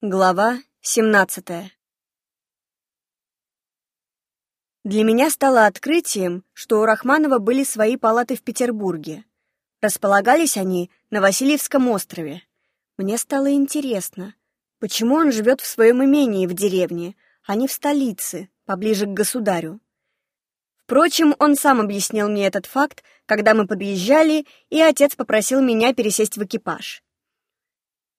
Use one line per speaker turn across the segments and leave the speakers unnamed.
Глава 17 Для меня стало открытием, что у Рахманова были свои палаты в Петербурге. Располагались они на Васильевском острове. Мне стало интересно, почему он живет в своем имении в деревне, а не в столице, поближе к государю. Впрочем, он сам объяснил мне этот факт, когда мы подъезжали, и отец попросил меня пересесть в экипаж.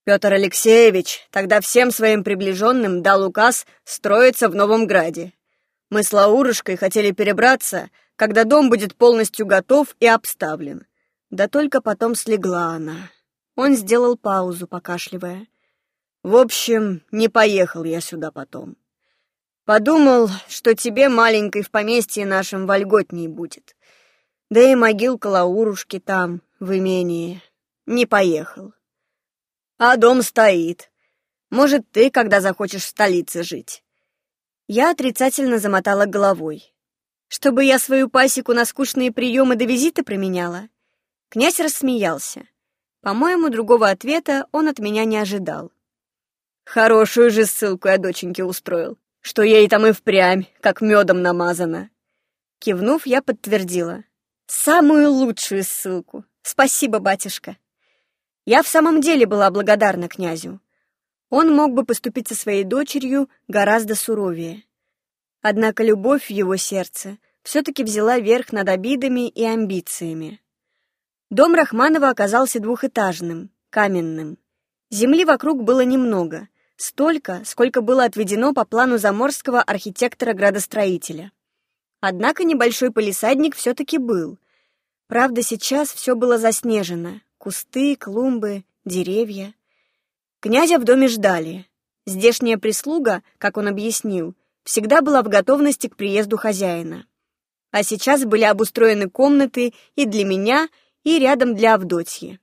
Петр Алексеевич тогда всем своим приближенным дал указ строиться в Новом Граде. Мы с Лаурушкой хотели перебраться, когда дом будет полностью готов и обставлен. Да только потом слегла она. Он сделал паузу, покашливая. В общем, не поехал я сюда потом. Подумал, что тебе, маленькой, в поместье нашем вольготней будет. Да и могилка Лаурушки там, в имении. Не поехал. А дом стоит. Может, ты, когда захочешь в столице жить?» Я отрицательно замотала головой. «Чтобы я свою пасеку на скучные приемы до визита променяла?» Князь рассмеялся. По-моему, другого ответа он от меня не ожидал. «Хорошую же ссылку я доченьке устроил, что ей там и впрямь, как медом намазано». Кивнув, я подтвердила. «Самую лучшую ссылку. Спасибо, батюшка». Я в самом деле была благодарна князю. Он мог бы поступить со своей дочерью гораздо суровее. Однако любовь в его сердце все-таки взяла верх над обидами и амбициями. Дом Рахманова оказался двухэтажным, каменным. Земли вокруг было немного, столько, сколько было отведено по плану заморского архитектора-градостроителя. Однако небольшой полисадник все-таки был. Правда, сейчас все было заснежено, Кусты, клумбы, деревья. Князя в доме ждали. Здешняя прислуга, как он объяснил, всегда была в готовности к приезду хозяина. А сейчас были обустроены комнаты и для меня, и рядом для Авдотьи.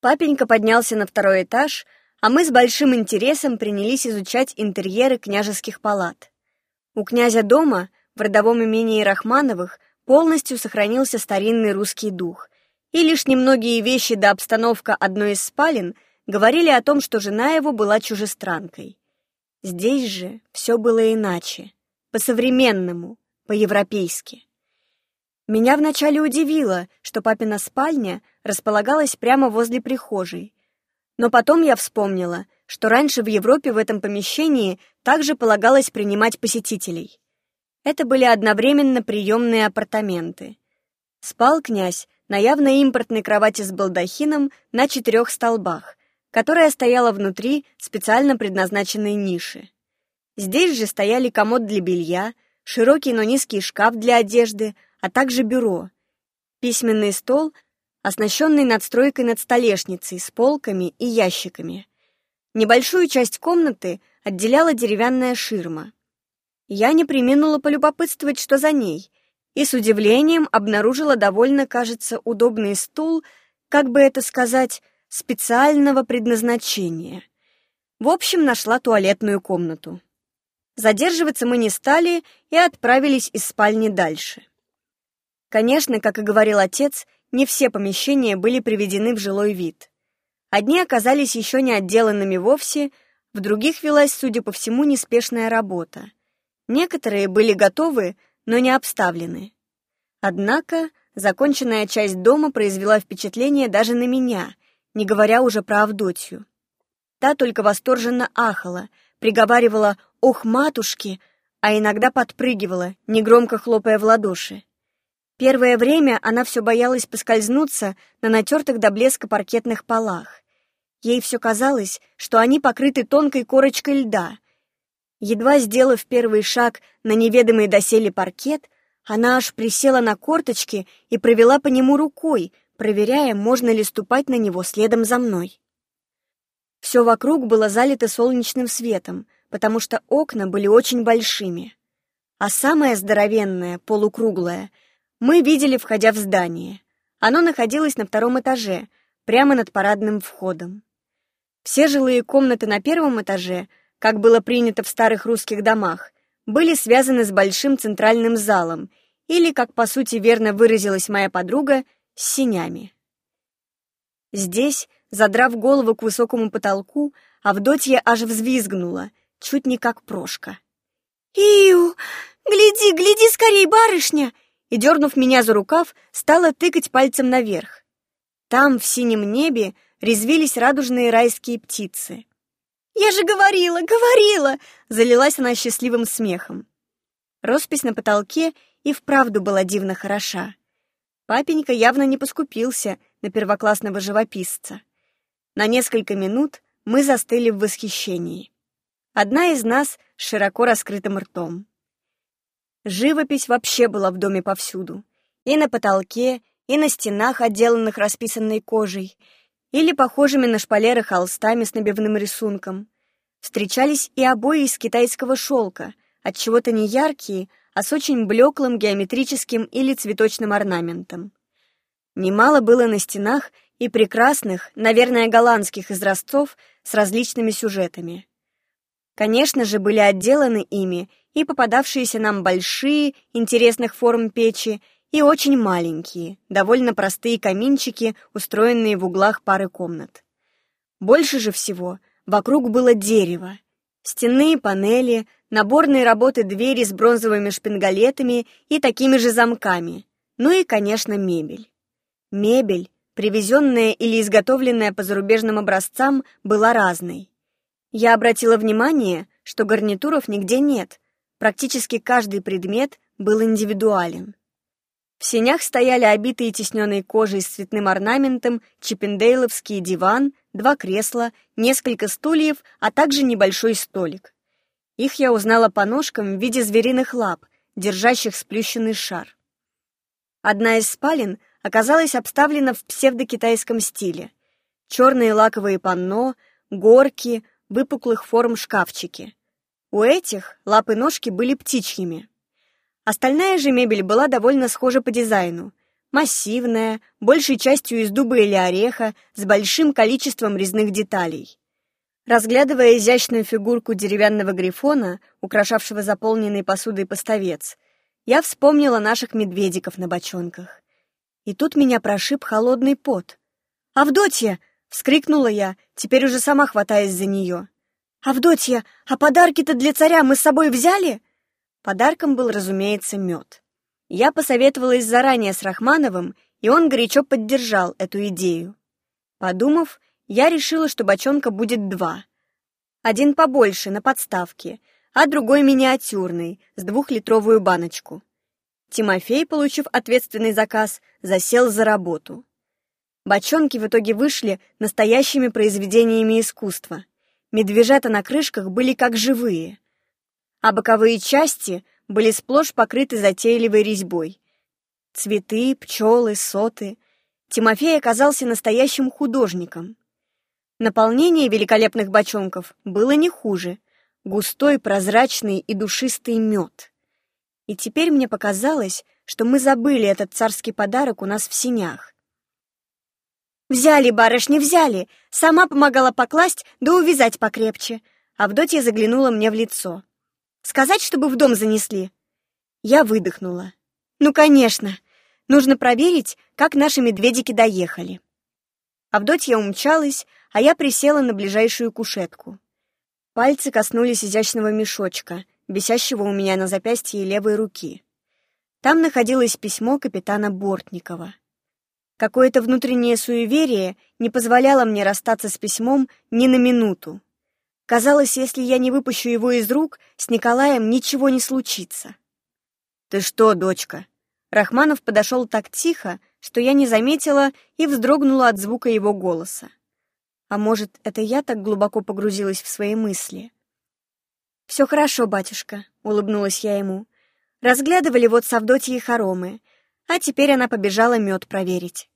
Папенька поднялся на второй этаж, а мы с большим интересом принялись изучать интерьеры княжеских палат. У князя дома, в родовом имении Рахмановых, полностью сохранился старинный русский дух, и лишь немногие вещи да обстановка одной из спален говорили о том, что жена его была чужестранкой. Здесь же все было иначе, по-современному, по-европейски. Меня вначале удивило, что папина спальня располагалась прямо возле прихожей. Но потом я вспомнила, что раньше в Европе в этом помещении также полагалось принимать посетителей. Это были одновременно приемные апартаменты. Спал князь на явно импортной кровати с балдахином на четырех столбах, которая стояла внутри специально предназначенной ниши. Здесь же стояли комод для белья, широкий, но низкий шкаф для одежды, а также бюро. Письменный стол, оснащенный надстройкой над столешницей с полками и ящиками. Небольшую часть комнаты отделяла деревянная ширма. Я не приминула полюбопытствовать, что за ней, и с удивлением обнаружила довольно, кажется, удобный стул, как бы это сказать, специального предназначения. В общем, нашла туалетную комнату. Задерживаться мы не стали и отправились из спальни дальше. Конечно, как и говорил отец, не все помещения были приведены в жилой вид. Одни оказались еще не отделанными вовсе, в других велась, судя по всему, неспешная работа. Некоторые были готовы, но не обставлены. Однако законченная часть дома произвела впечатление даже на меня, не говоря уже про Авдотью. Та только восторженно ахала, приговаривала «Ох, матушки!», а иногда подпрыгивала, негромко хлопая в ладоши. Первое время она все боялась поскользнуться на натертых до блеска паркетных полах. Ей все казалось, что они покрыты тонкой корочкой льда, Едва сделав первый шаг на неведомый доселе паркет, она аж присела на корточки и провела по нему рукой, проверяя, можно ли ступать на него следом за мной. Все вокруг было залито солнечным светом, потому что окна были очень большими. А самое здоровенное, полукруглое, мы видели, входя в здание. Оно находилось на втором этаже, прямо над парадным входом. Все жилые комнаты на первом этаже — как было принято в старых русских домах, были связаны с большим центральным залом или, как по сути верно выразилась моя подруга, с синями. Здесь, задрав голову к высокому потолку, Авдотья аж взвизгнула, чуть не как прошка. «Иу! Гляди, гляди скорей, барышня!» И, дернув меня за рукав, стала тыкать пальцем наверх. Там, в синем небе, резвились радужные райские птицы. «Я же говорила, говорила!» — залилась она счастливым смехом. Роспись на потолке и вправду была дивно хороша. Папенька явно не поскупился на первоклассного живописца. На несколько минут мы застыли в восхищении. Одна из нас с широко раскрытым ртом. Живопись вообще была в доме повсюду. И на потолке, и на стенах, отделанных расписанной кожей, или похожими на шпалеры холстами с набивным рисунком. Встречались и обои из китайского шелка, от чего-то не яркие, а с очень блеклым геометрическим или цветочным орнаментом. Немало было на стенах и прекрасных, наверное, голландских изразцов с различными сюжетами. Конечно же, были отделаны ими и попадавшиеся нам большие, интересных форм печи, и очень маленькие, довольно простые каминчики, устроенные в углах пары комнат. Больше же всего вокруг было дерево, стенные панели, наборные работы двери с бронзовыми шпингалетами и такими же замками, ну и, конечно, мебель. Мебель, привезенная или изготовленная по зарубежным образцам, была разной. Я обратила внимание, что гарнитуров нигде нет, практически каждый предмет был индивидуален. В сенях стояли обитые тисненной кожей с цветным орнаментом чиппендейловский диван, два кресла, несколько стульев, а также небольшой столик. Их я узнала по ножкам в виде звериных лап, держащих сплющенный шар. Одна из спален оказалась обставлена в псевдокитайском стиле. Черные лаковые панно, горки, выпуклых форм шкафчики. У этих лапы-ножки были птичьими. Остальная же мебель была довольно схожа по дизайну. Массивная, большей частью из дуба или ореха, с большим количеством резных деталей. Разглядывая изящную фигурку деревянного грифона, украшавшего заполненный посудой поставец, я вспомнила наших медведиков на бочонках. И тут меня прошиб холодный пот. «Авдотья!» — вскрикнула я, теперь уже сама хватаясь за нее. «Авдотья, а подарки-то для царя мы с собой взяли?» Подарком был, разумеется, мед. Я посоветовалась заранее с Рахмановым, и он горячо поддержал эту идею. Подумав, я решила, что бочонка будет два. Один побольше, на подставке, а другой миниатюрный, с двухлитровую баночку. Тимофей, получив ответственный заказ, засел за работу. Бочонки в итоге вышли настоящими произведениями искусства. Медвежата на крышках были как живые, а боковые части были сплошь покрыты затейливой резьбой. Цветы, пчелы, соты. Тимофей оказался настоящим художником. Наполнение великолепных бочонков было не хуже. Густой, прозрачный и душистый мед. И теперь мне показалось, что мы забыли этот царский подарок у нас в синях. «Взяли, барышни, взяли!» Сама помогала покласть, да увязать покрепче. Авдотья заглянула мне в лицо. «Сказать, чтобы в дом занесли?» Я выдохнула. «Ну, конечно. Нужно проверить, как наши медведики доехали». Авдотья умчалась, а я присела на ближайшую кушетку. Пальцы коснулись изящного мешочка — висящего у меня на запястье левой руки. Там находилось письмо капитана Бортникова. Какое-то внутреннее суеверие не позволяло мне расстаться с письмом ни на минуту. Казалось, если я не выпущу его из рук, с Николаем ничего не случится. «Ты что, дочка?» Рахманов подошел так тихо, что я не заметила и вздрогнула от звука его голоса. А может, это я так глубоко погрузилась в свои мысли? «Все хорошо, батюшка», — улыбнулась я ему. Разглядывали вот с Авдотьей хоромы, а теперь она побежала мед проверить.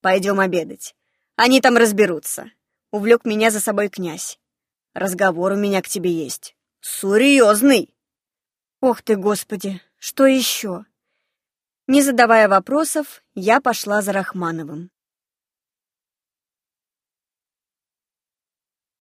«Пойдем обедать. Они там разберутся», — увлек меня за собой князь. «Разговор у меня к тебе есть. Серьезный!» «Ох ты, Господи, что еще?» Не задавая вопросов, я пошла за Рахмановым.